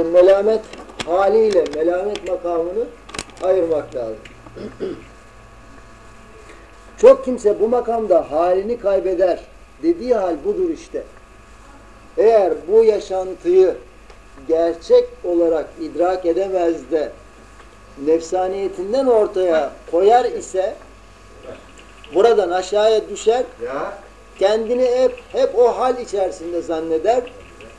İşte melamet haliyle melamet makamını ayırmak lazım. Çok kimse bu makamda halini kaybeder. Dediği hal budur işte. Eğer bu yaşantıyı gerçek olarak idrak edemez de nefsaniyetinden ortaya koyar ise buradan aşağıya düşer kendini hep hep o hal içerisinde zanneder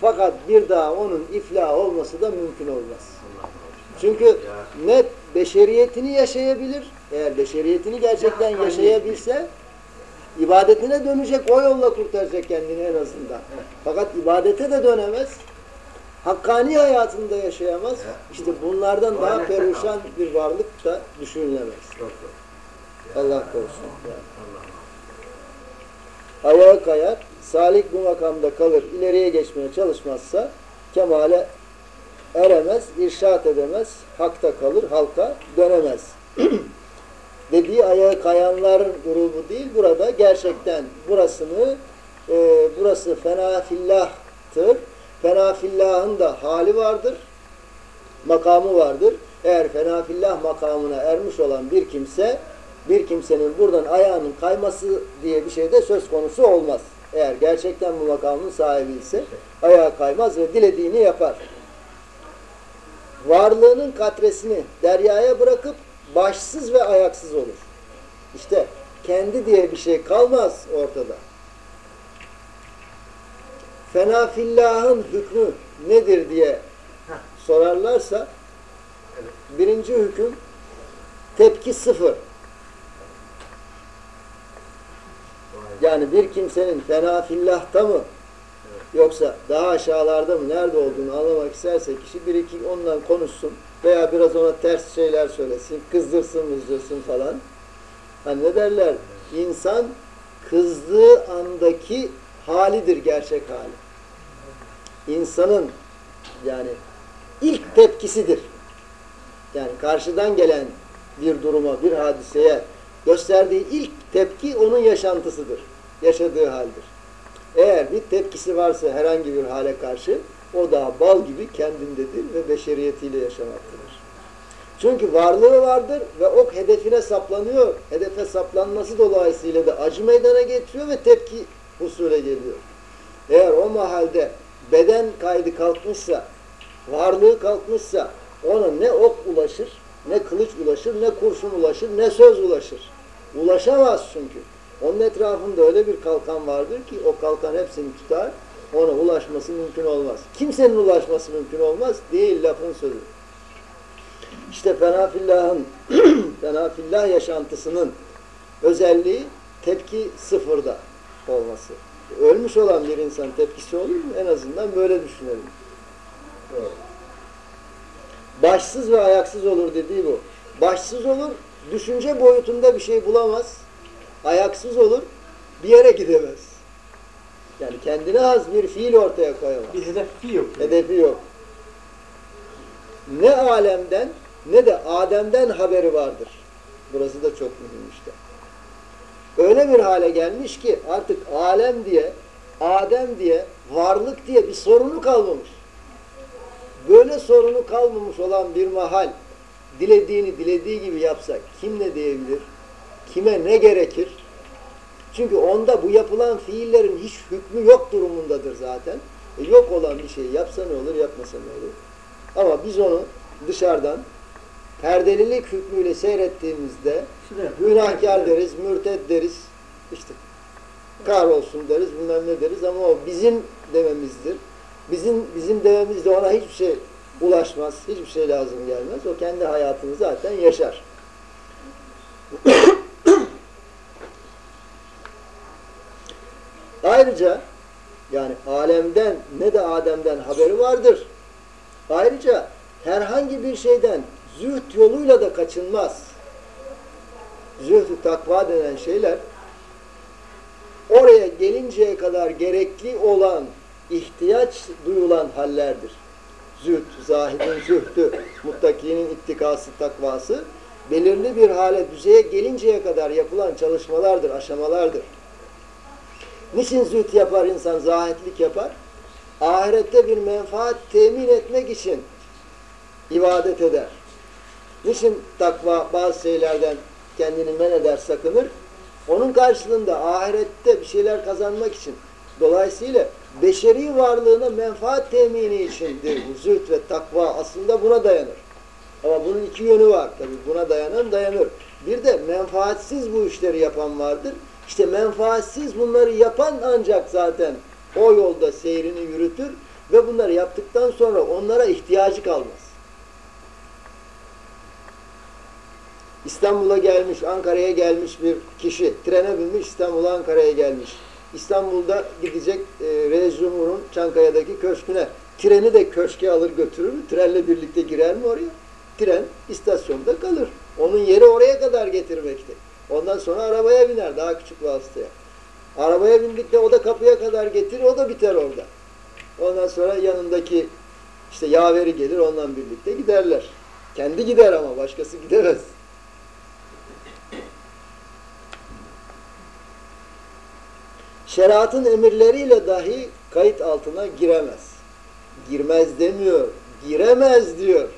fakat bir daha onun iflah olması da mümkün olmaz. Çünkü ne beşeriyetini yaşayabilir, eğer beşeriyetini gerçekten yaşayabilse ibadetine dönecek, o yolla kurtaracak kendini en azından. Fakat ibadete de dönemez, hakkani hayatında yaşayamaz. İşte bunlardan daha perişan bir varlık da düşünülemez. Allah korusun. Ayağa kayar, salik bu makamda kalır, ileriye geçmeye çalışmazsa kemale eremez, irşat edemez, hakta kalır, halka dönemez. Dediği ayağa kayanların grubu değil, burada gerçekten burasını, e, burası fena fillahtır. Fena fillahın da hali vardır, makamı vardır. Eğer fena fillah makamına ermiş olan bir kimse, bir kimsenin buradan ayağının kayması diye bir şey de söz konusu olmaz. Eğer gerçekten bu makamın sahibi ise ayağa kaymaz ve dilediğini yapar. Varlığının katresini deryaya bırakıp başsız ve ayaksız olur. İşte kendi diye bir şey kalmaz ortada. Fena fillahın hükmü nedir diye sorarlarsa birinci hüküm tepki sıfır. Yani bir kimsenin fena fillahta mı yoksa daha aşağılarda mı nerede olduğunu anlamak isterse kişi bir iki ondan konuşsun veya biraz ona ters şeyler söylesin, kızdırsın, üzülsün falan. Hani ne derler? İnsan kızdığı andaki halidir gerçek hali. İnsanın yani ilk tepkisidir. Yani karşıdan gelen bir duruma, bir hadiseye gösterdiği ilk tepki onun yaşantısıdır. Yaşadığı haldir. Eğer bir tepkisi varsa herhangi bir hale karşı o da bal gibi kendindedir ve beşeriyetiyle yaşamaktadır. Çünkü varlığı vardır ve ok hedefine saplanıyor. Hedefe saplanması dolayısıyla da acı meydana getiriyor ve tepki husule geliyor. Eğer o mahalde beden kaydı kalkmışsa, varlığı kalkmışsa ona ne ok ulaşır, ne kılıç ulaşır, ne kurşun ulaşır, ne söz ulaşır. Ulaşamaz çünkü. Onun etrafında öyle bir kalkan vardır ki o kalkan hepsini tutar, ona ulaşması mümkün olmaz. Kimsenin ulaşması mümkün olmaz, değil lafın sözü. İşte fenafillahın, fenafillah yaşantısının özelliği tepki sıfırda olması. Ölmüş olan bir insan tepkisi olur mu? En azından böyle düşünelim. Başsız ve ayaksız olur dediği bu. Başsız olur, düşünce boyutunda bir şey bulamaz. Ayaksız olur, bir yere gidemez. Yani kendine az bir fiil ortaya koyamaz. Bir hedefi yok. Hedefi yok. Ne alemden ne de Adem'den haberi vardır. Burası da çok mühim işte. Öyle bir hale gelmiş ki artık alem diye, Adem diye, varlık diye bir sorunu kalmamış. Böyle sorunu kalmamış olan bir mahal dilediğini dilediği gibi yapsa kim ne diyebilir? Kime ne gerekir? Çünkü onda bu yapılan fiillerin hiç hükmü yok durumundadır zaten. E yok olan bir şeyi yapsa ne olur, yapmasa ne olur? Ama biz onu dışarıdan perdelilik hükmüyle seyrettiğimizde günahkar deriz, mürted deriz, işte kahrolsun deriz, bilmem ne deriz ama o bizim dememizdir. Bizim bizim dememizde ona hiçbir şey ulaşmaz, hiçbir şey lazım gelmez. O kendi hayatını zaten yaşar. Ayrıca yani alemden ne de Adem'den haberi vardır. Ayrıca herhangi bir şeyden zühd yoluyla da kaçınmaz. Zühd takva denen şeyler oraya gelinceye kadar gerekli olan ihtiyaç duyulan hallerdir. Zühd, zahidin zühdü, muttakinin ittikası, takvası belirli bir hale, düzeye gelinceye kadar yapılan çalışmalardır, aşamalardır. Niçin zühd yapar insan, zahitlik yapar? ahirette bir menfaat temin etmek için ibadet eder. Niçin takva bazı şeylerden kendini men eder, sakınır? Onun karşılığında ahirette bir şeyler kazanmak için. Dolayısıyla beşeri varlığına menfaat temini içindir. Bu zühd ve takva aslında buna dayanır. Ama bunun iki yönü var tabi. Buna dayanan dayanır. Bir de menfaatsiz bu işleri yapan vardır. İşte menfaatsiz bunları yapan ancak zaten o yolda seyrini yürütür ve bunları yaptıktan sonra onlara ihtiyacı kalmaz. İstanbul'a gelmiş, Ankara'ya gelmiş bir kişi, trene binmiş İstanbul'a Ankara'ya gelmiş. İstanbul'da gidecek e, Reis Cumhur'un Çankaya'daki köşküne. Treni de köşke alır götürür? Trenle birlikte girer mi oraya? Tren istasyonda kalır. Onun yeri oraya kadar getirmekte. Ondan sonra arabaya biner daha küçük vasıtaya. Arabaya bindikte o da kapıya kadar getirir, o da biter orada. Ondan sonra yanındaki işte yaveri gelir, ondan birlikte giderler. Kendi gider ama başkası gidemez. Şeriatın emirleriyle dahi kayıt altına giremez. Girmez demiyor, giremez diyor.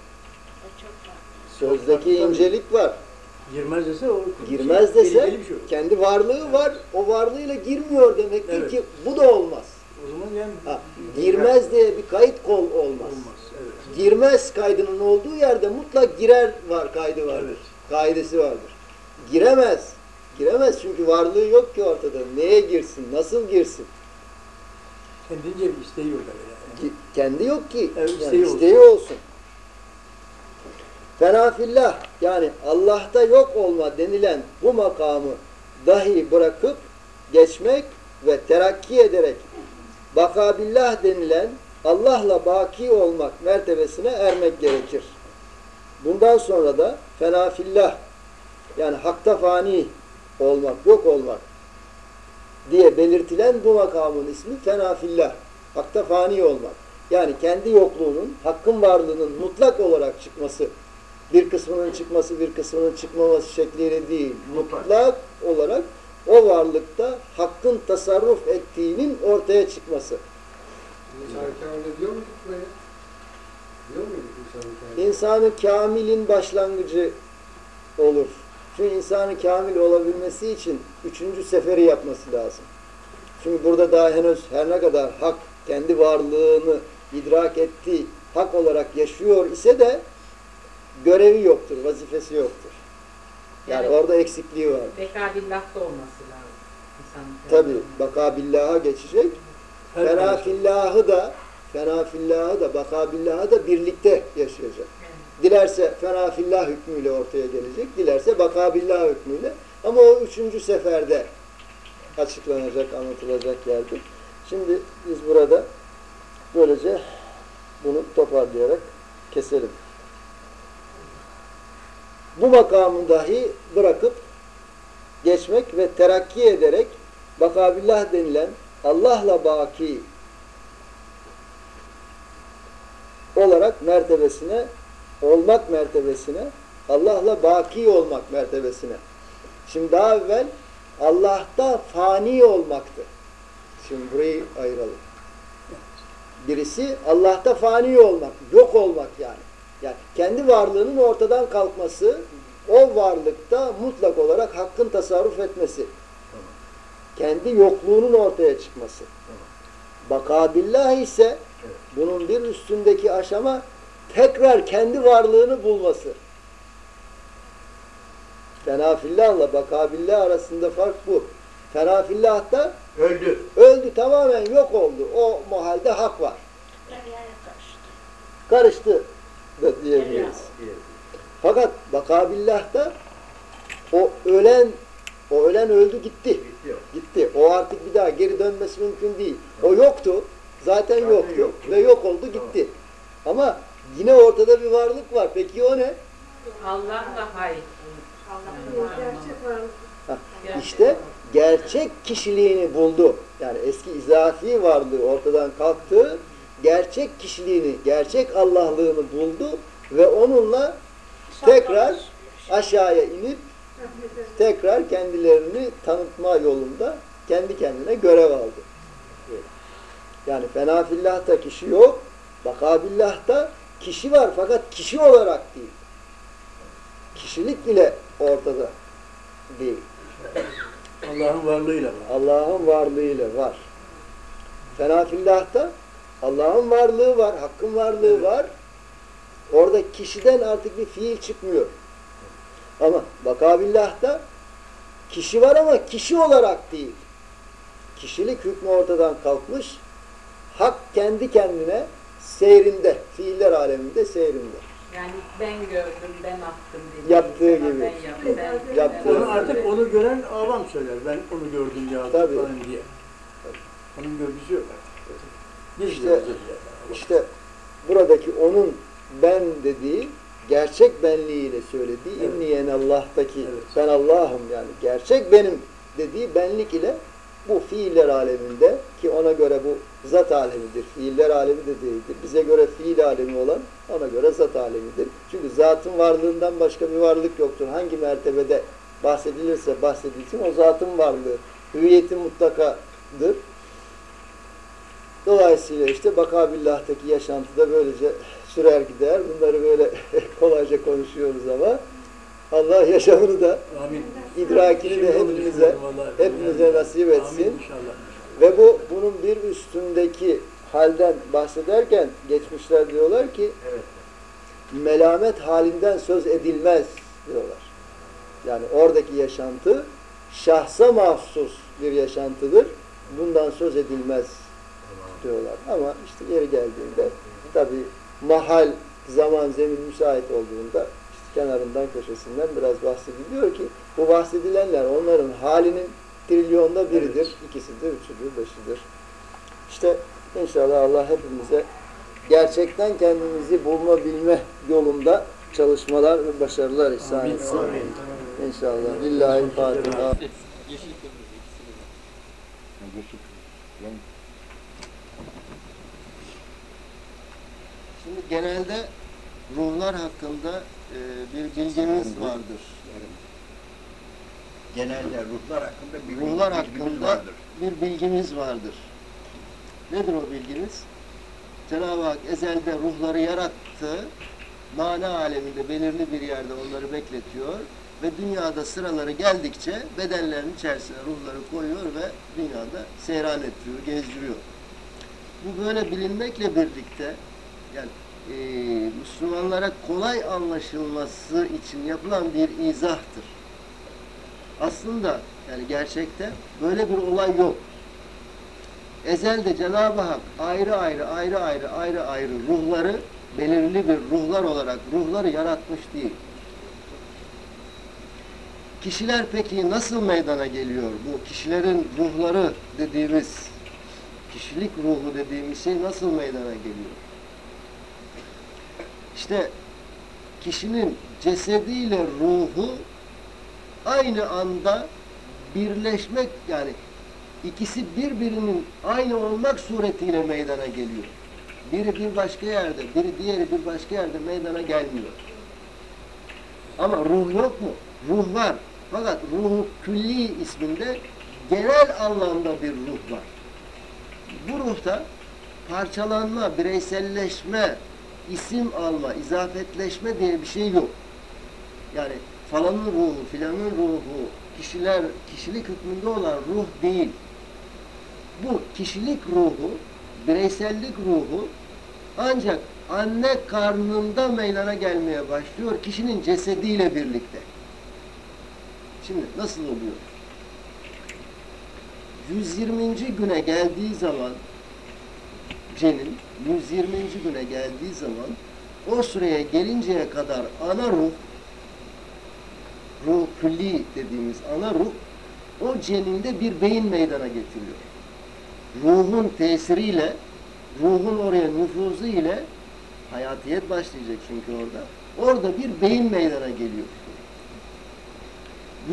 Sözdeki incelik var. Girmez dese o Girmez dese tehlikeli bir şey. kendi varlığı var. O varlığıyla girmiyor demektir Evet. ki bu da olmaz. O zaman yani Ha, girmez diye bir kayıt kol olmaz. olmaz. Evet. Girmez kaydının olduğu yerde mutlak girer var kaydı vardır. Evet. Kaidesi vardır. Giremez. Giremez çünkü varlığı yok ki ortada. Neye girsin? Nasıl girsin? Kendince bir isteği yok. Ki- Kendi yok ki. Evet, yani isteği olsun. olsun. Fenafillah yani Allah'ta yok olma denilen bu makamı dahi bırakıp geçmek ve terakki ederek bakabillah denilen Allah'la baki olmak mertebesine ermek gerekir. Bundan sonra da fenafillah yani hakta fani olmak, yok olmak diye belirtilen bu makamın ismi fenafillah. Hakta fani olmak. Yani kendi yokluğunun, hakkın varlığının mutlak olarak çıkması, bir kısmının çıkması, bir kısmının çıkmaması şekliyle değil, Mutlak. olarak o varlıkta hakkın tasarruf ettiğinin ortaya çıkması. İnsanı kamilin başlangıcı olur. Çünkü insanı kamil olabilmesi için üçüncü seferi yapması lazım. Çünkü burada daha henüz her ne kadar hak kendi varlığını idrak ettiği hak olarak yaşıyor ise de görevi yoktur, vazifesi yoktur. Yani, Yani- orada eksikliği var. Bekabillah'ta olması lazım. Tabi bakabillaha geçecek. Her Fenafillahı da fenafillahı da bakabillahı da birlikte yaşayacak. Evet. Dilerse fenafillah hükmüyle ortaya gelecek, dilerse bakabillah hükmüyle. Ama o üçüncü seferde açıklanacak, anlatılacak yerdir. Şimdi biz burada böylece bunu toparlayarak keselim. Bu makamı dahi bırakıp geçmek ve terakki ederek bakabillah denilen Allah'la baki olarak mertebesine olmak mertebesine Allah'la baki olmak mertebesine. Şimdi daha evvel Allah'ta fani olmaktı. Şimdi burayı ayıralım. Birisi Allah'ta fani olmak, yok olmak yani. Yani kendi varlığının ortadan kalkması, o varlıkta mutlak olarak hakkın tasarruf etmesi. Tamam. Kendi yokluğunun ortaya çıkması. Tamam. Bakabillah ise Evet. bunun bir üstündeki aşama tekrar kendi varlığını bulması. Fenafillahla bakabillah arasında fark bu. Fenafillah da Öldü. öldü tamamen yok oldu. O muhalde hak var. Karıştı da diyebiliriz. Fakat bakabillah'ta o ölen o ölen öldü gitti. Gitti. O artık bir daha geri dönmesi mümkün değil. O yoktu. Zaten, yoktu. Ve yok oldu gitti. Ama yine ortada bir varlık var. Peki o ne? Allah'la hayır. Ha, İşte gerçek kişiliğini buldu. Yani eski izafi varlığı ortadan kalktı. Gerçek kişiliğini, gerçek Allah'lığını buldu ve onunla tekrar aşağıya inip tekrar kendilerini tanıtma yolunda kendi kendine görev aldı. Yani fena fillah'ta kişi yok. Baka billah'ta kişi var fakat kişi olarak değil. Kişilik bile ortada değil. Allah'ın varlığıyla var. Allah'ın varlığıyla var. Fena fillah'ta Allah'ın varlığı var, hakkın varlığı var. Orada kişiden artık bir fiil çıkmıyor. Ama bakabillah'ta kişi var ama kişi olarak değil. Kişilik hükmü ortadan kalkmış. Hak kendi kendine seyrinde, fiiller aleminde seyrinde. Yani ben gördüm, ben attım dediğimiz Yaptığı gibi. Ben yaptım, ben, Yaptığı Onu gibi. artık onu gören avam söyler. Ben onu gördüm ya Tabii. falan diye. Onun görgüsü yok artık. İşte-. İşte buradaki onun ben dediği gerçek benliğiyle söylediği Evet. İnniyen Allah'taki Evet. ben Allah'ım yani gerçek benim dediği benlik ile bu fiiller aleminde ki ona göre bu zat alemidir. Fiiller alemi de değildir. Bize göre fiil alemi olan ona göre zat alemidir. Çünkü zatın varlığından başka bir varlık yoktur. Hangi mertebede bahsedilirse bahsedilsin o zatın varlığı. Hüviyeti mutlakadır. Dolayısıyla işte Bakabillah'taki yaşantı da böylece sürer gider. Bunları böyle kolayca konuşuyoruz ama Allah yaşamını da Amin. idrakini de hepimize hepimize nasip etsin. Ve bu bunun bir üstündeki halden bahsederken geçmişler diyorlar ki Evet. melamet halinden söz edilmez diyorlar. Yani oradaki yaşantı şahsa mahsus bir yaşantıdır. Bundan söz edilmez diyorlar. Ama işte yeri geldiğinde tabi mahal, zaman, zemin müsait olduğunda işte kenarından köşesinden biraz bahsediliyor ki bu bahsedilenler onların halinin trilyonda biridir, ikisidir, üçüdür, beşidir. İşte inşallah Allah hepimize gerçekten kendimizi bulma bilme yolunda çalışmalar ve başarılar ihsan etsin. Amin. İnşallah. Lillahi Fatiha. Şimdi genelde ruhlar hakkında e, bir bilgimiz vardır. Genelde ruhlar hakkında bir Ruhlar bilgimiz hakkında vardır. bir bilgimiz vardır. Nedir o bilgimiz? Cenab-ı Hak ezelde ruhları yarattı, mana aleminde belirli bir yerde onları bekletiyor ve dünyada sıraları geldikçe bedenlerin içerisine ruhları koyuyor ve dünyada seyran ettiriyor, gezdiriyor. Bu böyle bilinmekle birlikte yani e, Müslümanlara kolay anlaşılması için yapılan bir izahtır. Aslında yani gerçekte böyle bir olay yok. Ezelde Cenab-ı Hak ayrı ayrı ayrı ayrı ayrı ayrı ruhları belirli bir ruhlar olarak ruhları yaratmış değil. Kişiler peki nasıl meydana geliyor? Bu kişilerin ruhları dediğimiz kişilik ruhu dediğimiz şey nasıl meydana geliyor? İşte kişinin cesediyle ruhu aynı anda birleşmek yani ikisi birbirinin aynı olmak suretiyle meydana geliyor. Biri bir başka yerde, biri diğeri bir başka yerde meydana gelmiyor. Ama ruh yok mu? Ruh var. Fakat ruhu külli isminde genel anlamda bir ruh var. Bu ruhta parçalanma, bireyselleşme, isim alma, izafetleşme diye bir şey yok. Yani falanın ruhu, filanın ruhu, kişiler, kişilik hükmünde olan ruh değil. Bu kişilik ruhu, bireysellik ruhu ancak anne karnında meydana gelmeye başlıyor kişinin cesediyle birlikte. Şimdi nasıl oluyor? 120. güne geldiği zaman cenin 120. güne geldiği zaman o süreye gelinceye kadar ana ruh ruh külli dediğimiz ana ruh o ceninde bir beyin meydana getiriyor. Ruhun tesiriyle ruhun oraya nüfuzu ile hayatiyet başlayacak çünkü orada. Orada bir beyin meydana geliyor.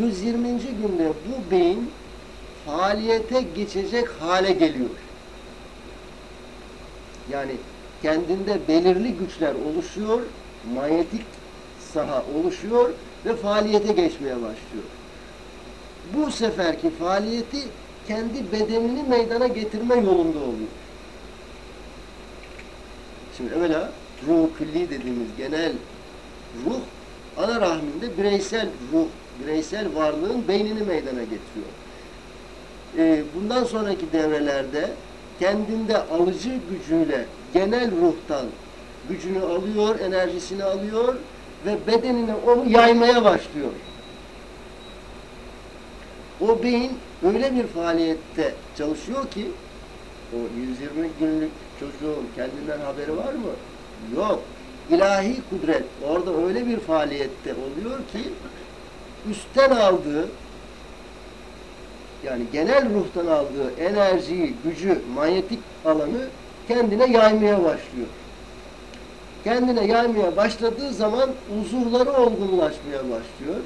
120. günde bu beyin faaliyete geçecek hale geliyor. Yani kendinde belirli güçler oluşuyor, manyetik saha oluşuyor ve faaliyete geçmeye başlıyor. Bu seferki faaliyeti kendi bedenini meydana getirme yolunda oluyor. Şimdi evvela ruh külli dediğimiz genel ruh ana rahminde bireysel ruh, bireysel varlığın beynini meydana getiriyor. Ee, bundan sonraki devrelerde kendinde alıcı gücüyle genel ruhtan gücünü alıyor, enerjisini alıyor ve bedenine onu yaymaya başlıyor. O beyin öyle bir faaliyette çalışıyor ki o 120 günlük çocuğun kendinden haberi var mı? Yok. İlahi kudret orada öyle bir faaliyette oluyor ki üstten aldığı yani genel ruhtan aldığı enerjiyi, gücü, manyetik alanı kendine yaymaya başlıyor. Kendine yaymaya başladığı zaman uzuvları olgunlaşmaya başlıyor.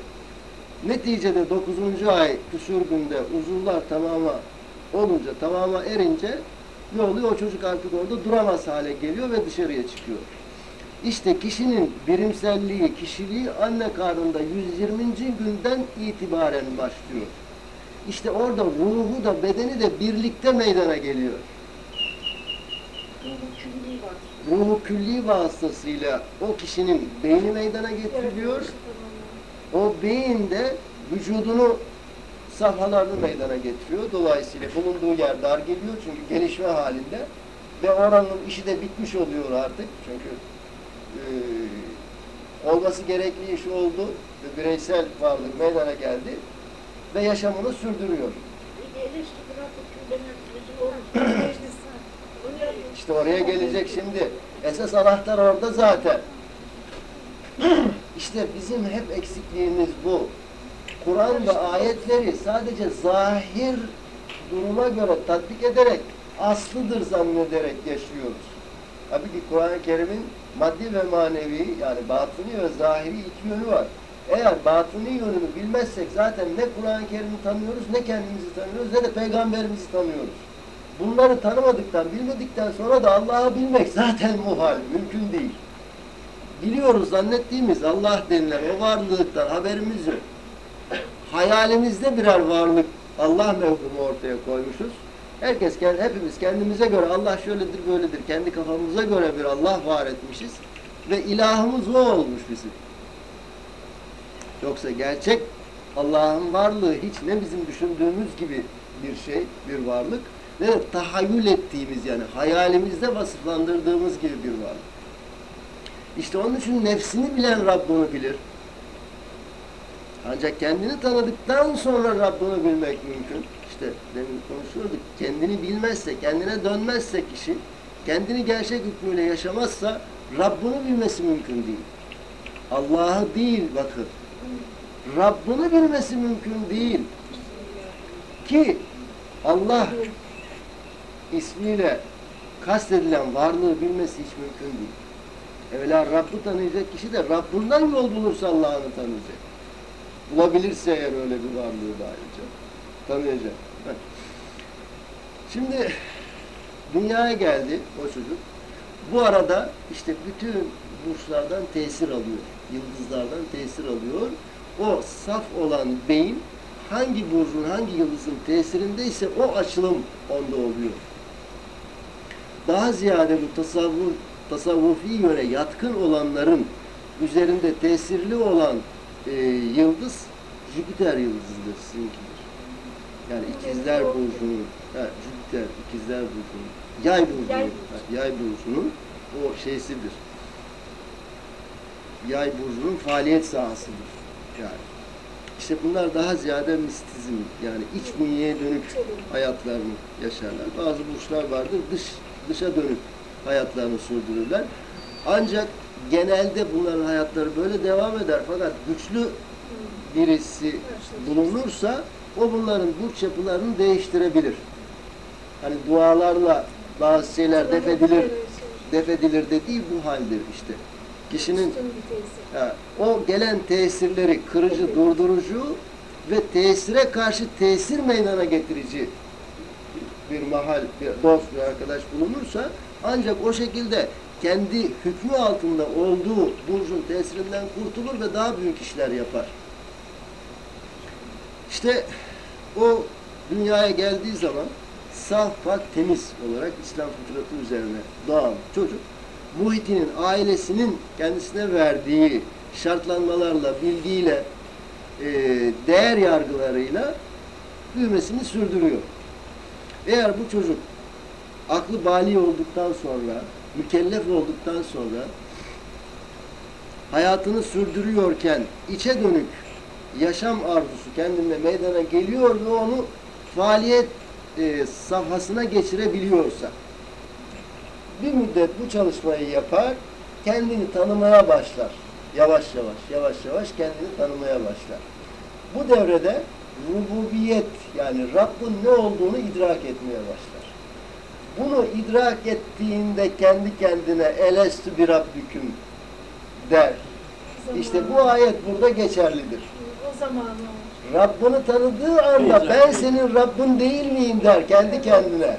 Neticede 9. ay küsur günde uzuvlar tamama olunca, tamama erince ne oluyor? O çocuk artık orada duramaz hale geliyor ve dışarıya çıkıyor. İşte kişinin birimselliği, kişiliği anne karnında 120. günden itibaren başlıyor. İşte orada ruhu da bedeni de birlikte meydana geliyor. Ruhu külli vasıtasıyla o kişinin beyni meydana getiriliyor. O beyin de vücudunu safhalarını meydana getiriyor. Dolayısıyla bulunduğu yer dar geliyor çünkü gelişme halinde ve oranın işi de bitmiş oluyor artık. Çünkü e, olması gerekli iş oldu ve bireysel varlık meydana geldi ve yaşamını sürdürüyor. İşte oraya gelecek şimdi. Esas anahtar orada zaten. İşte bizim hep eksikliğimiz bu. Kur'an ve ayetleri sadece zahir duruma göre tatbik ederek aslıdır zannederek yaşıyoruz. Tabii ki Kur'an-ı Kerim'in maddi ve manevi yani batını ve zahiri iki yönü var. Eğer batını yönünü bilmezsek zaten ne Kur'an-ı Kerim'i tanıyoruz, ne kendimizi tanıyoruz, ne de peygamberimizi tanıyoruz. Bunları tanımadıktan, bilmedikten sonra da Allah'ı bilmek zaten muhal, mümkün değil. Biliyoruz zannettiğimiz Allah denilen o varlıktan haberimiz yok. Hayalimizde birer varlık Allah mevhumu ortaya koymuşuz. Herkes, hepimiz kendimize göre Allah şöyledir, böyledir, kendi kafamıza göre bir Allah var etmişiz. Ve ilahımız o olmuş bizim. Yoksa gerçek Allah'ın varlığı hiç ne bizim düşündüğümüz gibi bir şey, bir varlık, ne de tahayyül ettiğimiz yani hayalimizde vasıflandırdığımız gibi bir varlık. İşte onun için nefsini bilen Rab bunu bilir. Ancak kendini tanıdıktan sonra Rabbini bilmek mümkün. İşte demin konuşuyorduk. Kendini bilmezse, kendine dönmezse kişi, kendini gerçek hükmüyle yaşamazsa Rabbini bilmesi mümkün değil. Allah'ı değil bakın. Rabbini bilmesi mümkün değil. Ki Allah ismiyle kastedilen varlığı bilmesi hiç mümkün değil. Evvela Rabb'ı tanıyacak kişi de Rabbinden yol bulursa Allah'ını tanıyacak. Bulabilirse eğer öyle bir varlığı da ayrıca tanıyacak. Şimdi dünyaya geldi o çocuk. Bu arada işte bütün burçlardan tesir alıyor. Yıldızlardan tesir alıyor. O saf olan beyin hangi burcun, hangi yıldızın tesirindeyse o açılım onda oluyor. Daha ziyade bu tasavvur, tasavvufi yöne yatkın olanların üzerinde tesirli olan e, yıldız Jüpiter yıldızıdır sizinkidir. Yani ikizler burcunun, ha, Jüpiter ikizler burcunun, yay burcunun, yay burcunun o şeysidir. Yay burcunun faaliyet sahasıdır. Yani. İşte bunlar daha ziyade mistizm yani iç bünyeye dönük hayatlarını yaşarlar. Bazı burçlar vardır dış dışa dönük hayatlarını sürdürürler. Ancak genelde bunların hayatları böyle devam eder. Fakat güçlü birisi bulunursa o bunların burç yapılarını değiştirebilir. Hani dualarla bazı şeyler def edilir, def edilir dediği bu haldir işte. Kişinin Ha, o gelen tesirleri kırıcı, durdurucu ve tesire karşı tesir meydana getirici bir mahal, bir dost, bir arkadaş bulunursa ancak o şekilde kendi hükmü altında olduğu burcun tesirinden kurtulur ve daha büyük işler yapar. İşte o dünyaya geldiği zaman saf, pak, temiz olarak İslam fıtratı üzerine doğan çocuk muhitinin, ailesinin kendisine verdiği şartlanmalarla, bilgiyle, e, değer yargılarıyla büyümesini sürdürüyor. Eğer bu çocuk aklı bali olduktan sonra, mükellef olduktan sonra hayatını sürdürüyorken içe dönük yaşam arzusu kendinde meydana geliyor ve onu faaliyet e, safhasına geçirebiliyorsa bir müddet bu çalışmayı yapar, kendini tanımaya başlar. Yavaş yavaş, yavaş yavaş kendini tanımaya başlar. Bu devrede rububiyet yani Rabbin ne olduğunu idrak etmeye başlar. Bunu idrak ettiğinde kendi kendine elestü bir Rabbüküm der. İşte bu ayet burada geçerlidir. O zaman. Rabbini tanıdığı anda ben senin Rabbin değil miyim der kendi kendine.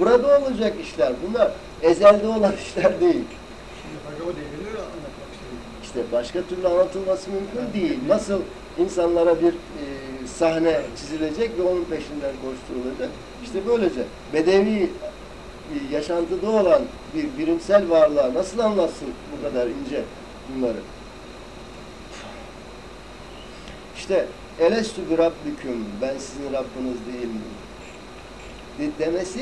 Burada olacak işler bunlar. Ezelde olan işler değil. İşte başka türlü anlatılması mümkün değil. Nasıl insanlara bir e, sahne çizilecek ve onun peşinden koşturulacak. İşte böylece bedevi e, yaşantıda olan bir birimsel varlığa nasıl anlatsın bu kadar ince bunları? İşte elestü bir rabbüküm ben sizin Rabbiniz değil? De- demesi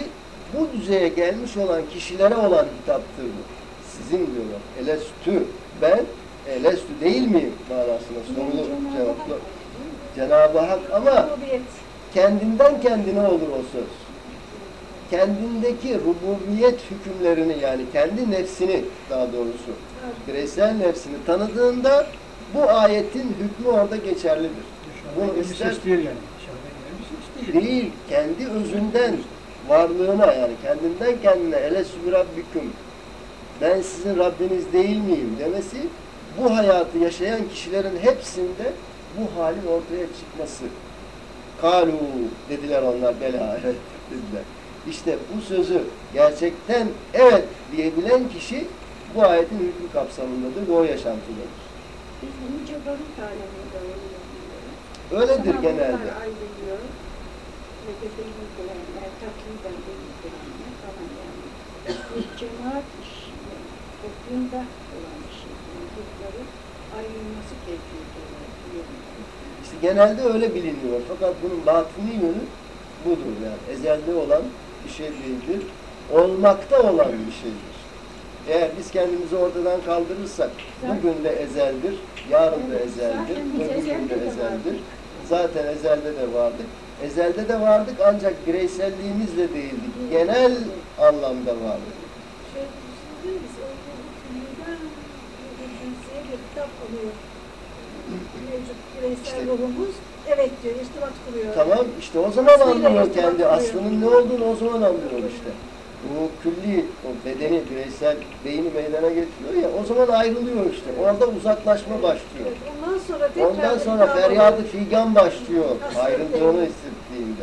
bu düzeye gelmiş olan kişilere olan hitaptır bu. Sizin diyorlar. Elestü ben elestü değil miyim manasında sorulu cevaplı. Cenab-ı Hak ama kendinden kendine olur o söz. Kendindeki rububiyet hükümlerini yani kendi nefsini daha doğrusu bireysel nefsini tanıdığında bu ayetin hükmü orada geçerlidir. Bir ister- ses değil yani. Dışarıdan gelen bir ses değil. Değil, kendi özünden varlığına yani kendinden kendine ele sübirabbiküm ben sizin Rabbiniz değil miyim demesi bu hayatı yaşayan kişilerin hepsinde bu halin ortaya çıkması. Kalu dediler onlar bela evet dediler. İşte bu sözü gerçekten evet diyebilen kişi bu ayetin hükmü kapsamındadır ve o yaşantıdadır. Biz bunu cebarut aleminde oluyor. Öyledir genelde. Ve bedevi bilenler, takriben beyi bilenler falan yani. Bir cemaat işi, toplumda olan işi, grupları ayrılması diyorum. İşte genelde öyle biliniyor. Fakat bunun batini yönü budur yani. Ezelde olan bir şey değildir. Olmakta olan bir şeydir. Eğer biz kendimizi ortadan kaldırırsak bugün de ezeldir, yarın da ezeldir, öbür gün de ezeldir. Zaten ezelde de vardık. Ezelde de vardık ancak bireyselliğimizle değildik. Genel anlamda vardık. Bireysel İşte- ruhumuz evet diyor, irtibat kuruyor. Tamam işte o zaman Aslıyla anlıyor kendi aslının ne olduğunu o zaman anlıyor işte. Bu külli, o bedeni, bireysel beyni meydana getiriyor ya o zaman ayrılıyor işte. Orada uzaklaşma başlıyor. Ondan sonra tekrar Ondan sonra feryadı figan başlıyor ayrıldığını değil. hissettiğinde.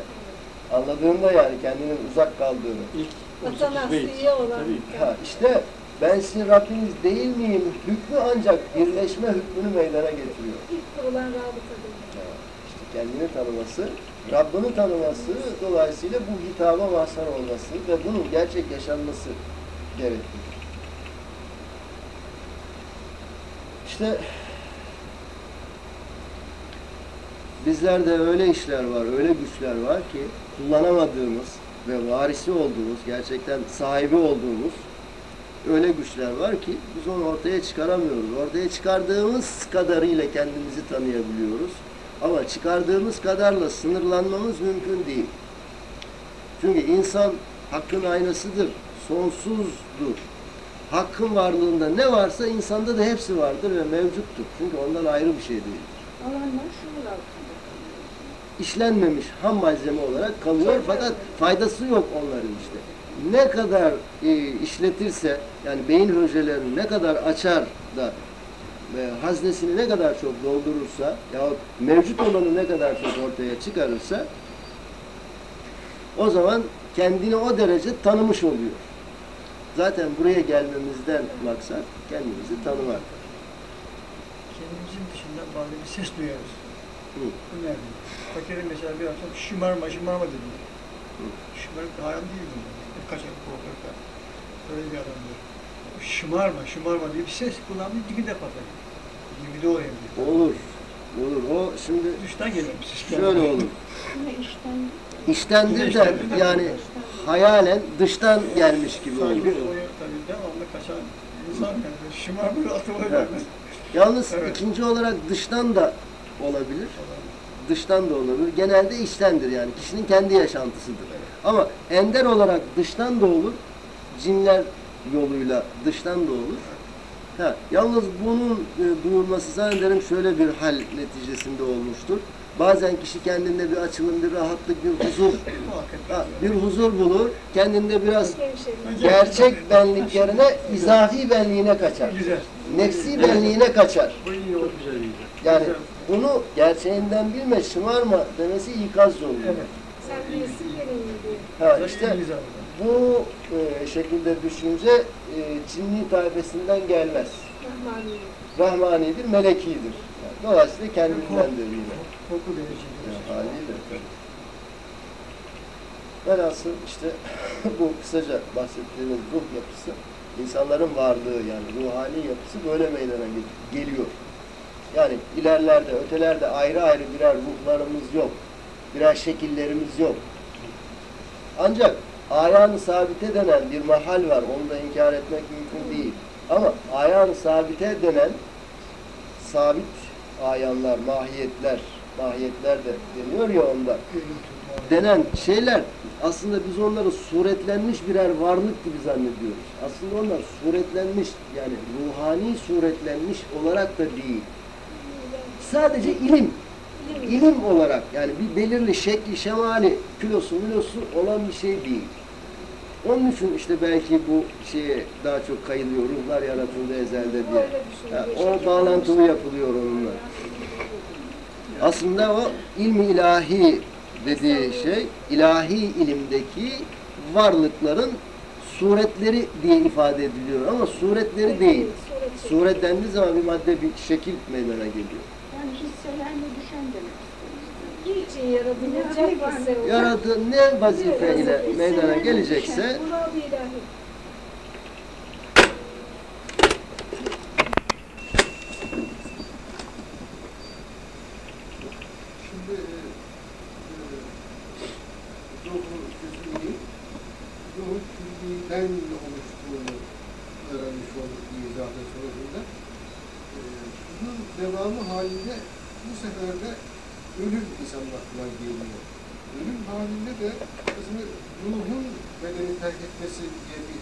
Anladığında yani kendinin uzak kaldığını. İlk Vatan 18 beyt. asliye olan. Tabii. Ha işte ben sizin Rabbiniz değil miyim hükmü ancak birleşme hükmünü meydana getiriyor. İlk kurulan rabıtadır. Ya, İşte kendini tanıması, Rabbini tanıması dolayısıyla bu hitaba mazhar olması ve bunun gerçek yaşanması gerekir. İşte bizlerde öyle işler var, öyle güçler var ki kullanamadığımız ve varisi olduğumuz, gerçekten sahibi olduğumuz öyle güçler var ki biz onu ortaya çıkaramıyoruz. Ortaya çıkardığımız kadarıyla kendimizi tanıyabiliyoruz. Ama çıkardığımız kadarla sınırlanmamız mümkün değil. Çünkü insan hakkın aynasıdır, sonsuzdur. Hakkın varlığında ne varsa insanda da hepsi vardır ve mevcuttur. Çünkü ondan ayrı bir şey değil. Alanlar şuur altında kalıyor. işlenmemiş ham malzeme olarak kalıyor fakat faydası yok onların işte. Ne kadar e, işletirse yani beyin hücrelerini ne kadar açar da ve haznesini ne kadar çok doldurursa yahut mevcut olanı ne kadar çok ortaya çıkarırsa o zaman kendini o derece tanımış oluyor. Zaten buraya gelmemizden maksat kendimizi tanımak. Kendimizin dışından bazı bir ses duyarız. Hı. Bu nerede? Fakirin mesela bir akşam şımarma şımarma dedi. Şımarık hayal değil bunlar. kaçar korkar. Öyle bir adamdır. Şımarma, şımarma diye bir ses kulağımın dibinde patlar. Dibinde olayım diyor. Olur. Olur. O şimdi Dıştan geliyor bir ses. şöyle olur. İştendir de yani hayalen dıştan gelmiş gibi Sanki olur. o tabii devamlı kaçan insan yani şımarma atıma vermez. Yalnız Evet. ikinci olarak dıştan da olabilir. Dıştan da olabilir. Genelde içtendir yani. Kişinin kendi yaşantısıdır. Ama ender olarak dıştan da olur. Cinler yoluyla dıştan da olur. Ha, yalnız bunun e, duyulması zannederim şöyle bir hal neticesinde olmuştur. Bazen kişi kendinde bir açılım, bir rahatlık, bir huzur, ha, bir huzur bulur. Kendinde biraz gerçek benlik yerine izafi benliğine kaçar. Nefsi benliğine kaçar. Bu iyi o güzel iyi. Yani bunu gerçeğinden bilme, şımarma demesi ikaz. Evet. Sen gereği diyor. Ha, işte. Bu e, şekilde düşünce e, cinni tayfesinden gelmez. Rahmani. Rahmanidir, melekidir. Yani dolayısıyla kendindendir yine. Korku verici. Yani haliyle tabii. Velhasıl işte bu kısaca bahsettiğimiz ruh yapısı, insanların varlığı yani ruhani yapısı böyle meydana gel- geliyor. Yani ilerlerde, ötelerde ayrı ayrı birer ruhlarımız yok. Birer şekillerimiz yok. Ancak ayağını sabite denen bir mahal var. Onu da inkar etmek mümkün değil. Ama ayağını sabite denen sabit ayanlar, mahiyetler, mahiyetler de deniyor ya onda. Denen şeyler aslında biz onları suretlenmiş birer varlık gibi zannediyoruz. Aslında onlar suretlenmiş yani ruhani suretlenmiş olarak da değil. Sadece ilim, ilim olarak yani bir belirli şekli, şemali, kilosu, milosu olan bir şey değil. Onun için işte belki bu şeye daha çok kayılıyor. Ruhlar yaratıldı ezelde diye. Öyle Ya, düşünüyor. o bağlantılı yapılıyor onunla. Aslında o ilmi ilahi dediği şey, ilahi ilimdeki varlıkların suretleri diye ifade ediliyor ama suretleri değil. Suret- Suret dendiği zaman bir madde, bir şekil meydana geliyor. Hisselerle düşen demek ise o? Yaradığı ne vazife ile meydana gelecekse Murad-ı ilahi. Şimdi e, e, ruhun külliği, ruhun külliden oluştuğunu öğrenmiş olduk bir izahı sonucunda. E, bunun devamı halinde bu sefer de ölüm insanın aklına geliyor. Ölüm halinde de aslında ruhun bedeni terk etmesi diye bir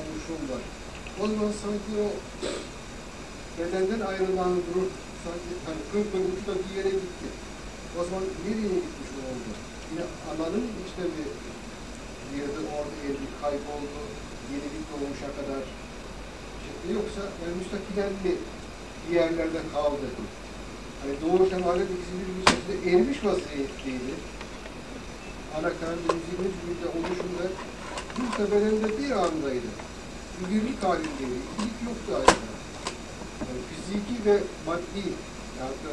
oluşum var. O zaman sanki o bedenden ayrılan ruh sanki hani kıl kırmış da bir yere gitti. O zaman nereye gitmiş oldu? Yine ananın işte bir yerde orada yeri kayboldu, yeni bir doğmuşa kadar. Şimdi yoksa yani müstakilen mi bir yerlerde kaldı? Hani doğuştan alet ikisi bir şekilde erimiş vaziyetteydi. Ana karnında 120 günde oluşumda bir seferinde bir andaydı. Bir birlik halindeydi. İkilik yoktu aslında. Yani fiziki ve maddi yani da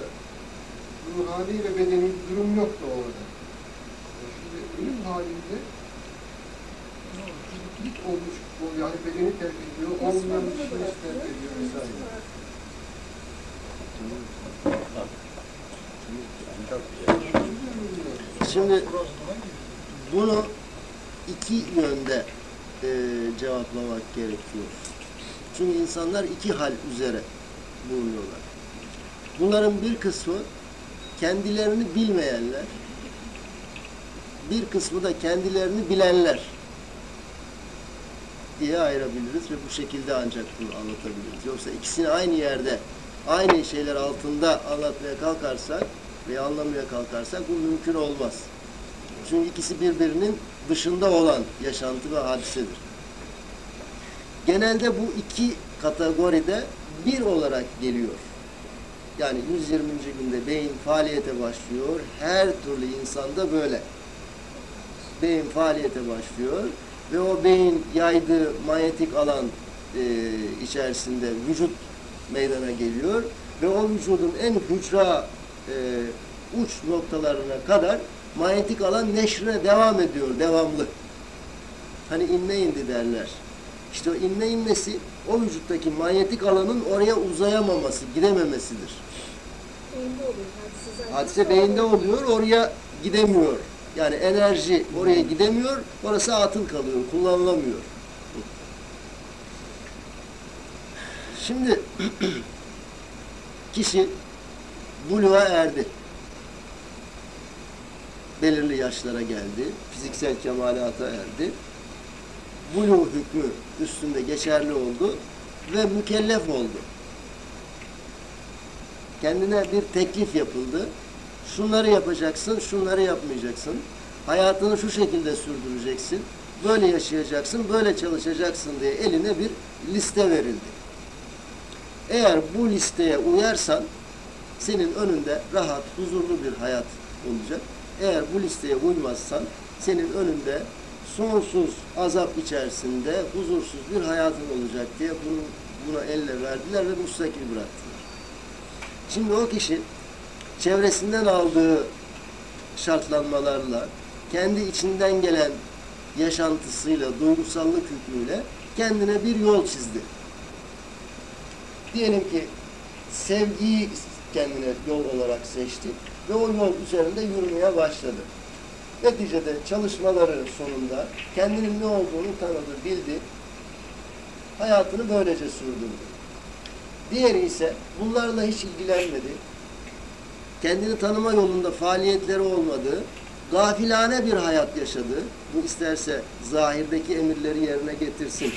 ruhani ve bedeni bir durum yoktu orada. Yani Şimdi ölüm halinde fiziklik olmuş, yani bedeni terk ediyor, olmayan bir şeyi terk ediyor vesaire. Şimdi bunu iki yönde e, cevaplamak gerekiyor. Çünkü insanlar iki hal üzere bulunuyorlar. Bunların bir kısmı kendilerini bilmeyenler, bir kısmı da kendilerini bilenler diye ayırabiliriz ve bu şekilde ancak bunu anlatabiliriz. Yoksa ikisini aynı yerde, aynı şeyler altında anlatmaya kalkarsak ve anlamaya kalkarsak bu mümkün olmaz. Çünkü ikisi birbirinin dışında olan yaşantı ve hadisedir. Genelde bu iki kategoride bir olarak geliyor. Yani 120. günde beyin faaliyete başlıyor. Her türlü insanda böyle. Beyin faaliyete başlıyor ve o beyin yaydığı manyetik alan e, içerisinde vücut meydana geliyor ve o vücudun en hücra e, uç noktalarına kadar manyetik alan neşrine devam ediyor devamlı. Hani inme indi derler. İşte o inme inmesi o vücuttaki manyetik alanın oraya uzayamaması, gidememesidir. Beyinde oluyor hadise beyinde oluyor, oraya gidemiyor. Yani enerji oraya gidemiyor, orası atıl kalıyor, kullanılamıyor. Şimdi kişi buluğa erdi. Belirli yaşlara geldi, fiziksel kemalata erdi. Buluğ hükmü üstünde geçerli oldu ve mükellef oldu kendine bir teklif yapıldı. Şunları yapacaksın, şunları yapmayacaksın. Hayatını şu şekilde sürdüreceksin. Böyle yaşayacaksın, böyle çalışacaksın diye eline bir liste verildi. Eğer bu listeye uyarsan senin önünde rahat, huzurlu bir hayat olacak. Eğer bu listeye uymazsan senin önünde sonsuz azap içerisinde huzursuz bir hayatın olacak diye bunu buna elle verdiler ve müstakil bıraktılar. Şimdi o kişi çevresinden aldığı şartlanmalarla, kendi içinden gelen yaşantısıyla, duygusallık hükmüyle kendine bir yol çizdi. Diyelim ki sevgiyi kendine yol olarak seçti ve o yol üzerinde yürümeye başladı. Neticede çalışmaları sonunda kendinin ne olduğunu tanıdı, bildi. Hayatını böylece sürdürdü. Diğeri ise bunlarla hiç ilgilenmedi. Kendini tanıma yolunda faaliyetleri olmadığı, gafilane bir hayat yaşadı. Bu isterse zahirdeki emirleri yerine getirsin,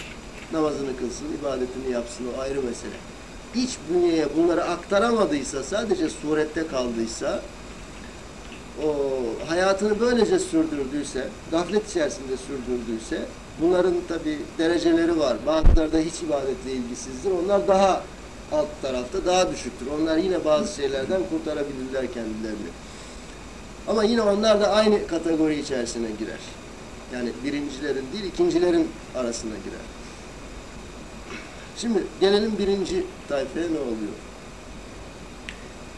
namazını kılsın, ibadetini yapsın o ayrı mesele. İç bünyeye bunları aktaramadıysa, sadece surette kaldıysa, o hayatını böylece sürdürdüyse, gaflet içerisinde sürdürdüyse, bunların tabi dereceleri var. Bazıları da hiç ibadetle ilgisizdir. Onlar daha alt tarafta daha düşüktür. Onlar yine bazı şeylerden kurtarabilirler kendilerini. Ama yine onlar da aynı kategori içerisine girer. Yani birincilerin değil, ikincilerin arasına girer. Şimdi gelelim birinci tayfaya ne oluyor?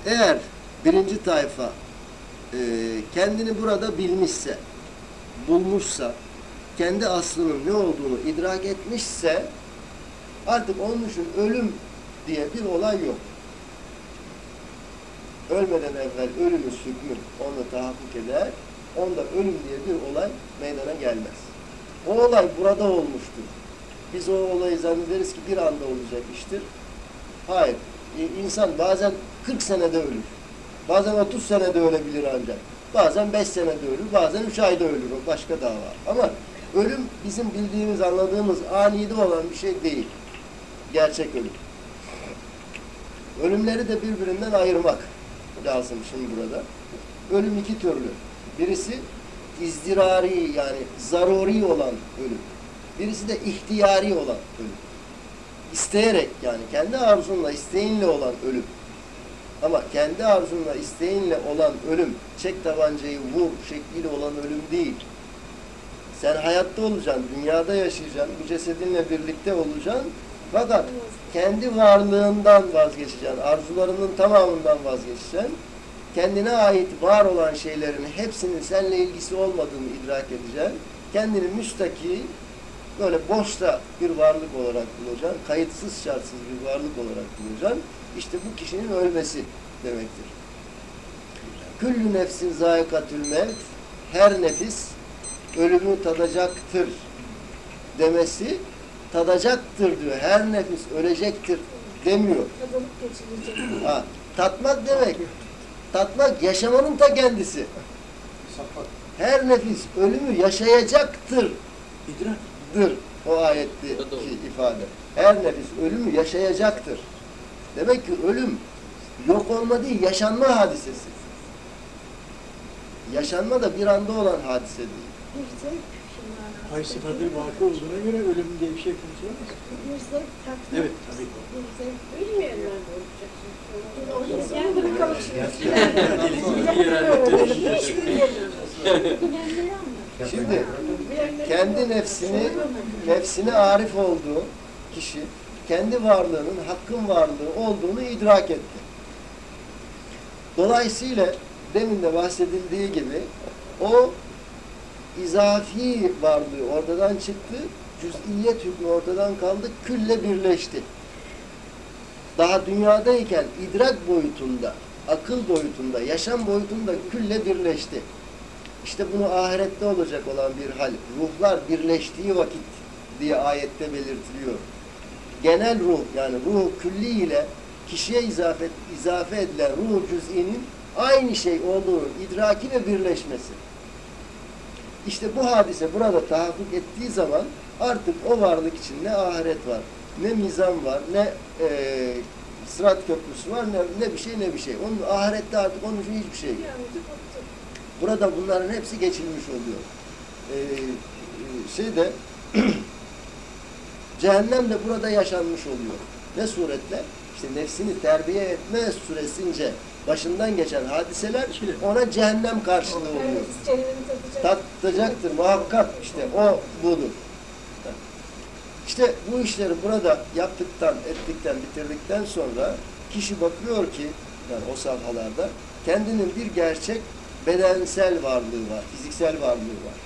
Eğer birinci tayfa e, kendini burada bilmişse, bulmuşsa, kendi aslının ne olduğunu idrak etmişse artık onun için ölüm diye bir olay yok. Ölmeden evvel ölümü hükmü onda tahakkuk eder, onda ölüm diye bir olay meydana gelmez. O olay burada olmuştur. Biz o olayı zannederiz ki bir anda olacak iştir. Hayır. İ- İnsan bazen 40 senede ölür. Bazen 30 senede ölebilir ancak. Bazen 5 senede ölür, bazen 3 ayda ölür. O başka dava. Ama ölüm bizim bildiğimiz, anladığımız anide olan bir şey değil. Gerçek ölüm. Ölümleri de birbirinden ayırmak lazım şimdi burada. Ölüm iki türlü. Birisi izdirari yani zaruri olan ölüm. Birisi de ihtiyari olan ölüm. İsteyerek yani kendi arzunla, isteğinle olan ölüm. Ama kendi arzunla, isteğinle olan ölüm, çek tabancayı vur şekliyle olan ölüm değil. Sen hayatta olacaksın, dünyada yaşayacaksın, bu cesedinle birlikte olacaksın. Fakat kendi varlığından vazgeçeceksin, arzularının tamamından vazgeçeceksin. Kendine ait var olan şeylerin hepsinin seninle ilgisi olmadığını idrak edeceksin. Kendini müstakil, böyle boşta bir varlık olarak bulacaksın. Kayıtsız şartsız bir varlık olarak bulacaksın. İşte bu kişinin ölmesi demektir. Küllü nefsin zayikatül mevt, her nefis ölümü tadacaktır demesi tadacaktır diyor. Her nefis ölecektir demiyor. Ha, tatmak demek. Tatmak yaşamanın ta kendisi. Her nefis ölümü yaşayacaktır. İdrak. O ayetteki ifade. Her nefis ölümü yaşayacaktır. Demek ki ölüm yok olma değil, yaşanma hadisesi. Yaşanma da bir anda olan hadise değil. Bir zevk şunlar. Hay sıfatı vakı olduğuna göre ölüm diye bir şey konuşulamaz. Bir zevk tatmak. Evet, tabii. Bir zevk. Ölmeyenler de olacaksın. O yüzden bunu kavuşuyoruz. Hiç bilmiyorum. Bilenleri anlat. Şimdi kendi nefsini nefsine arif olduğu kişi kendi varlığının hakkın varlığı olduğunu idrak etti. Dolayısıyla demin de bahsedildiği gibi o izafi varlığı ortadan çıktı, cüz'iyet hükmü ortadan kaldı, külle birleşti. Daha dünyadayken idrak boyutunda, akıl boyutunda, yaşam boyutunda külle birleşti. İşte bunu ahirette olacak olan bir hal. Ruhlar birleştiği vakit diye ayette belirtiliyor. Genel ruh yani ruh külli ile kişiye izafe, izafe edilen ruh cüz'inin aynı şey olduğunu idraki ve birleşmesi. İşte bu hadise burada tahakkuk ettiği zaman artık o varlık için ne ahiret var, ne mizan var, ne e, sırat köprüsü var, ne, ne bir şey ne bir şey. Onun ahirette artık onun için hiçbir şey yok. Burada bunların hepsi geçilmiş oluyor. Ee, şeyde cehennem de burada yaşanmış oluyor. Ne suretle? İşte nefsini terbiye etme süresince başından geçen hadiseler ona cehennem karşılığı oluyor. Tatacaktır muhakkak işte o budur. İşte bu işleri burada yaptıktan, ettikten, bitirdikten sonra kişi bakıyor ki yani o safhalarda kendinin bir gerçek bedensel varlığı var, fiziksel varlığı var.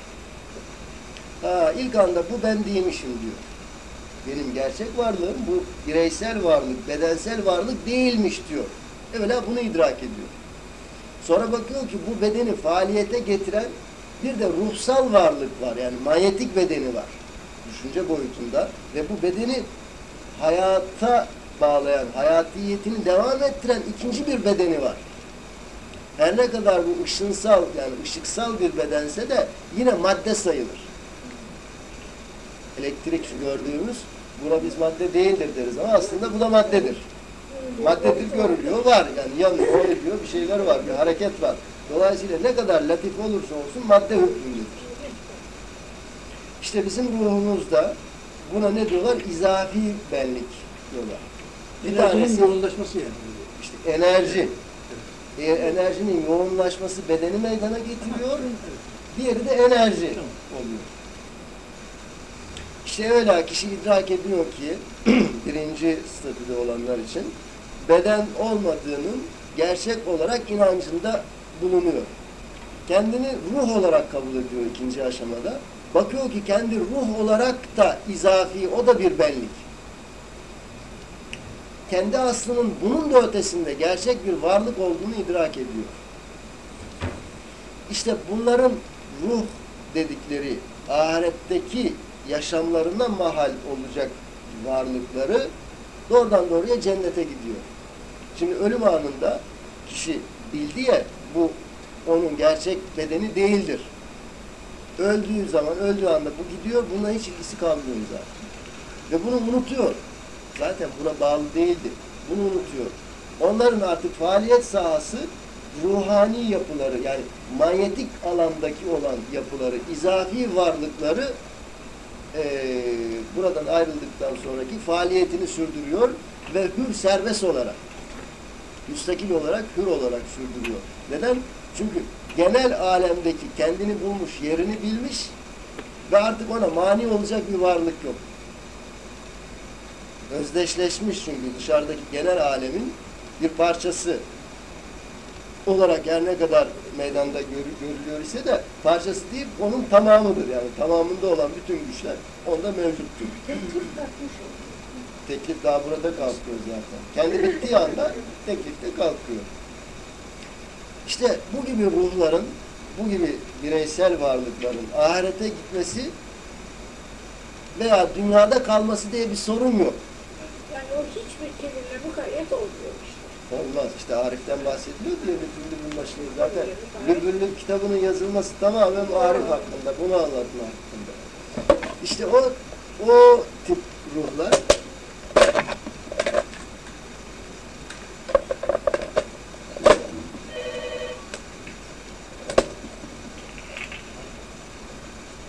Ha, ilk anda bu ben değilmişim diyor. Benim gerçek varlığım bu bireysel varlık, bedensel varlık değilmiş diyor. Evvela bunu idrak ediyor. Sonra bakıyor ki bu bedeni faaliyete getiren bir de ruhsal varlık var. Yani manyetik bedeni var. Düşünce boyutunda. Ve bu bedeni hayata bağlayan, hayatiyetini devam ettiren ikinci bir bedeni var. Her ne kadar bu ışınsal yani ışıksal bir bedense de yine madde sayılır. Elektrik gördüğümüz buna biz madde değildir deriz ama aslında bu da maddedir. Maddedir görülüyor var yani yanıyor, ediyor bir şeyler var, bir hareket var. Dolayısıyla ne kadar latif olursa olsun madde hükmündedir. İşte bizim ruhumuzda buna ne diyorlar? İzafi benlik diyorlar. Bir Enerjinin tanesi yoğunlaşması yani. işte enerji. Eğer enerjinin yoğunlaşması bedeni meydana getiriyor, diğeri de enerji oluyor. Öyle kişi idrak ediyor ki birinci statüde olanlar için beden olmadığının gerçek olarak inancında bulunuyor. Kendini ruh olarak kabul ediyor ikinci aşamada. Bakıyor ki kendi ruh olarak da izafi, o da bir benlik. Kendi aslının bunun da ötesinde gerçek bir varlık olduğunu idrak ediyor. İşte bunların ruh dedikleri ahiretteki yaşamlarına mahal olacak varlıkları doğrudan doğruya cennete gidiyor. Şimdi ölüm anında kişi bildi ya bu onun gerçek bedeni değildir. Öldüğü zaman, öldüğü anda bu gidiyor, buna hiç ilgisi kalmıyor zaten. Ve bunu unutuyor. Zaten buna bağlı değildi. Bunu unutuyor. Onların artık faaliyet sahası ruhani yapıları yani manyetik alandaki olan yapıları, izafi varlıkları eee, buradan ayrıldıktan sonraki faaliyetini sürdürüyor ve hür serbest olarak müstakil olarak, hür olarak sürdürüyor. Neden? Çünkü genel alemdeki kendini bulmuş, yerini bilmiş ve artık ona mani olacak bir varlık yok. Özdeşleşmiş çünkü dışarıdaki genel alemin bir parçası olarak her ne kadar meydanda görü- görülüyor ise de parçası değil, onun tamamıdır. Yani tamamında olan bütün güçler onda mevcuttur. Teklif daha burada kalkıyor zaten. Kendi bittiği anda teklif de kalkıyor. İşte bu gibi ruhların, bu gibi bireysel varlıkların ahirete gitmesi veya dünyada kalması diye bir sorun yok. Yani o hiçbir kelime olmuyor işte. Olmaz. İşte Arif'ten bahsediliyor diye Lübüllübün başında. Zaten Lübüllü kitabının yazılması tamamen Arif hakkında. Bunu anlatma hakkında. İşte o o tip ruhlar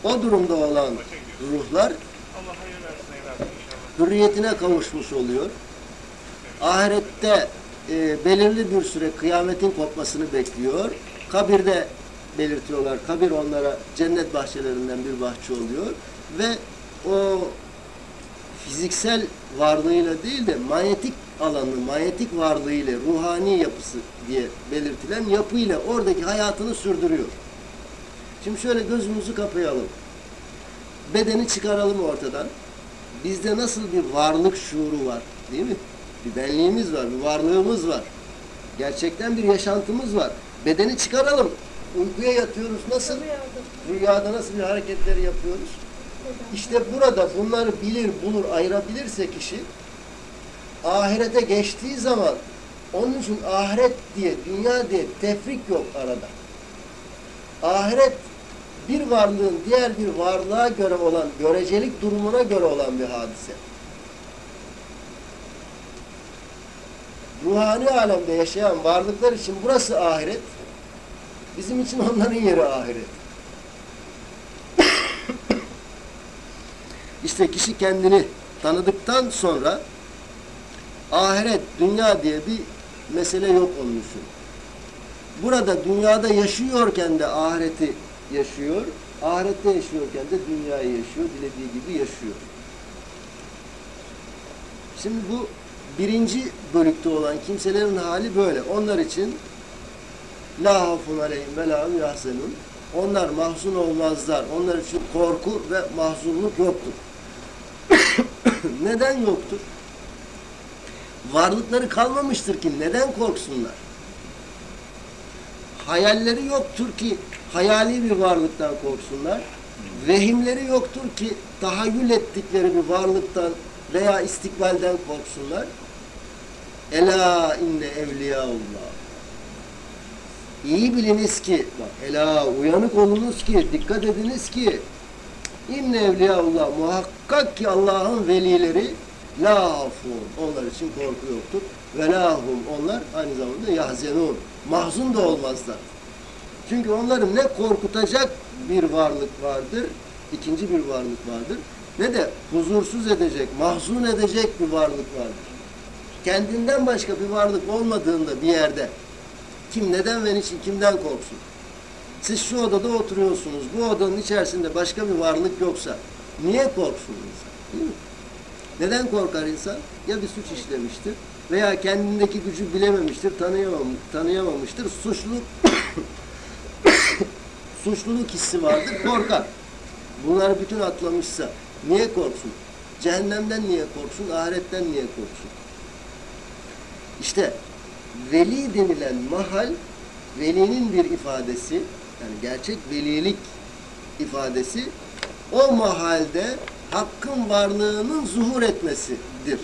o durumda olan ruhlar hürriyetine kavuşmuş oluyor. Ahirette e, belirli bir süre kıyametin kopmasını bekliyor. Kabirde belirtiyorlar. Kabir onlara cennet bahçelerinden bir bahçe oluyor ve o fiziksel varlığıyla değil de manyetik alanı, manyetik varlığıyla, ruhani yapısı diye belirtilen yapıyla oradaki hayatını sürdürüyor. Şimdi şöyle gözümüzü kapayalım. Bedeni çıkaralım ortadan. Bizde nasıl bir varlık şuuru var değil mi? Bir benliğimiz var, bir varlığımız var. Gerçekten bir yaşantımız var. Bedeni çıkaralım. Uykuya yatıyoruz. Nasıl? Rüyada nasıl bir hareketleri yapıyoruz? İşte burada bunları bilir, bulur, ayırabilirse kişi ahirete geçtiği zaman onun için ahiret diye, dünya diye tefrik yok arada. Ahiret bir varlığın diğer bir varlığa göre olan, görecelik durumuna göre olan bir hadise. Ruhani alemde yaşayan varlıklar için burası ahiret. Bizim için onların yeri ahiret. İşte kişi kendini tanıdıktan sonra ahiret, dünya diye bir mesele yok onun. Burada dünyada yaşıyorken de ahireti yaşıyor, ahirette yaşıyorken de dünyayı yaşıyor, dilediği gibi yaşıyor. Şimdi bu birinci bölükte olan kimselerin hali böyle. Onlar için la hafun aleyhim ve la hum yahzenun. Onlar mahzun olmazlar. Onlar için korku ve mahzunluk yoktur. Neden yoktur? Varlıkları kalmamıştır ki neden korksunlar? Hayalleri yoktur ki hayali bir varlıktan korksunlar. Vehimleri yoktur ki tahayyül ettikleri bir varlıktan veya istikbalden korksunlar. Ela inne evliyaullah. İyi biliniz ki, bak ela uyanık olunuz ki, dikkat ediniz ki inne evliyaullah muhakkak ki Allah'ın velileri la hafun onlar için korku yoktur. Ve la hum onlar aynı zamanda yahzenun mahzun da olmazlar. Çünkü onları ne korkutacak bir varlık vardır, ikinci bir varlık vardır, ne de huzursuz edecek, mahzun edecek bir varlık vardır. Kendinden başka bir varlık olmadığında bir yerde kim neden ve niçin kimden korksun? Siz şu odada oturuyorsunuz, bu odanın içerisinde başka bir varlık yoksa niye korksun insan? Değil mi? Neden korkar insan? Ya bir suç işlemiştir veya kendindeki gücü bilememiştir, tanıyamam, tanıyamamıştır. Suçluluk suçluluk hissi vardır, korkar. Bunları bütün atlamışsa niye korksun? Cehennemden niye korksun? Ahiretten niye korksun? İşte veli denilen mahal velinin bir ifadesi yani gerçek velilik ifadesi o mahalde hakkın varlığının zuhur etmesidir.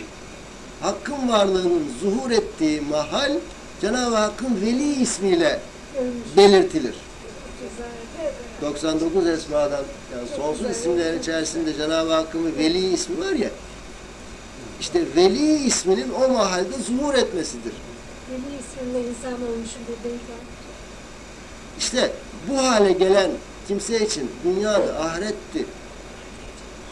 Hakkın varlığının zuhur ettiği mahal Cenab-ı Hakk'ın veli ismiyle belirtilir. 99 esmadan yani sonsuz isimlerin içerisinde Cenab-ı Hakk'ın veli ismi var ya işte veli isminin o mahalde zuhur etmesidir. Yeni isimle insan olmuşum zaman. İşte bu hale gelen kimse için dünyada ahiretti.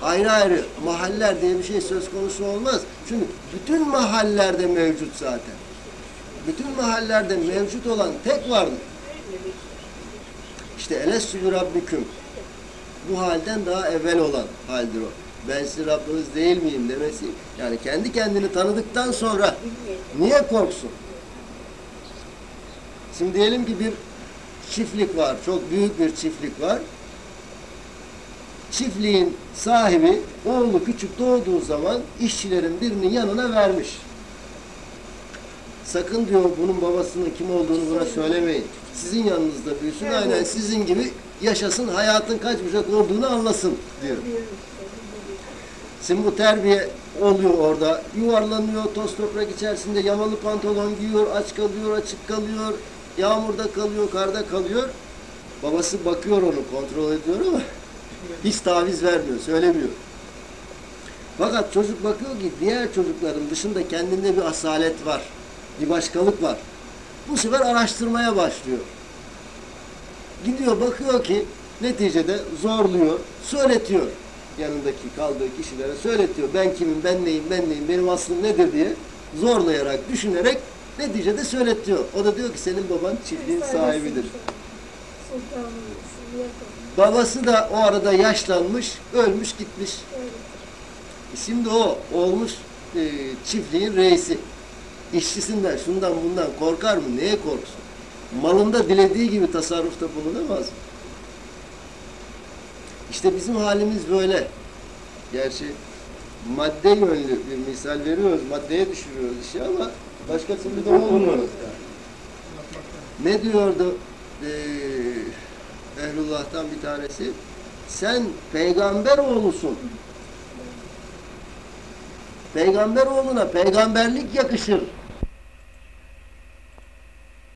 Ayrı ayrı mahaller diye bir şey söz konusu olmaz. Çünkü bütün mahallerde mevcut zaten. Bütün mahallerde mevcut olan tek varlık. İşte elestü bi rabbiküm. Bu halden daha evvel olan haldir o. Ben sizin Rabbiniz değil miyim demesi. Yani kendi kendini tanıdıktan sonra niye korksun? Şimdi diyelim ki bir çiftlik var. Çok büyük bir çiftlik var. Çiftliğin sahibi oğlu küçük doğduğu zaman işçilerin birini yanına vermiş. Sakın diyor bunun babasının kim olduğunu buna söylemeyin. Sizin yanınızda büyüsün. Aynen sizin gibi yaşasın, hayatın kaç bucak olduğunu anlasın diyor. Şimdi bu terbiye oluyor orada. Yuvarlanıyor, toz toprak içerisinde yamalı pantolon giyiyor, aç kalıyor, açık kalıyor, yağmurda kalıyor, karda kalıyor. Babası bakıyor onu, kontrol ediyor ama hiç taviz vermiyor, söylemiyor. Fakat çocuk bakıyor ki diğer çocukların dışında kendinde bir asalet var, bir başkalık var. Bu sefer araştırmaya başlıyor. Gidiyor bakıyor ki neticede zorluyor, söyletiyor yanındaki kaldığı kişilere söyletiyor. Ben kimim, ben neyim, ben neyim, benim aslım nedir diye zorlayarak, düşünerek neticede söyletiyor. O da diyor ki senin baban çiftliğin sahibidir. Babası da o arada yaşlanmış, ölmüş gitmiş. Şimdi o olmuş e, çiftliğin reisi. İşçisinden, şundan bundan korkar mı? Neye korksun? Malında dilediği gibi tasarrufta bulunamaz mı? İşte bizim halimiz böyle. Gerçi madde yönlü bir misal veriyoruz, maddeye düşürüyoruz işi ama başka türlü de olmuyor. Ne diyordu eee Ehlullah'tan bir tanesi? Sen peygamber oğlusun. Peygamber oğluna peygamberlik yakışır.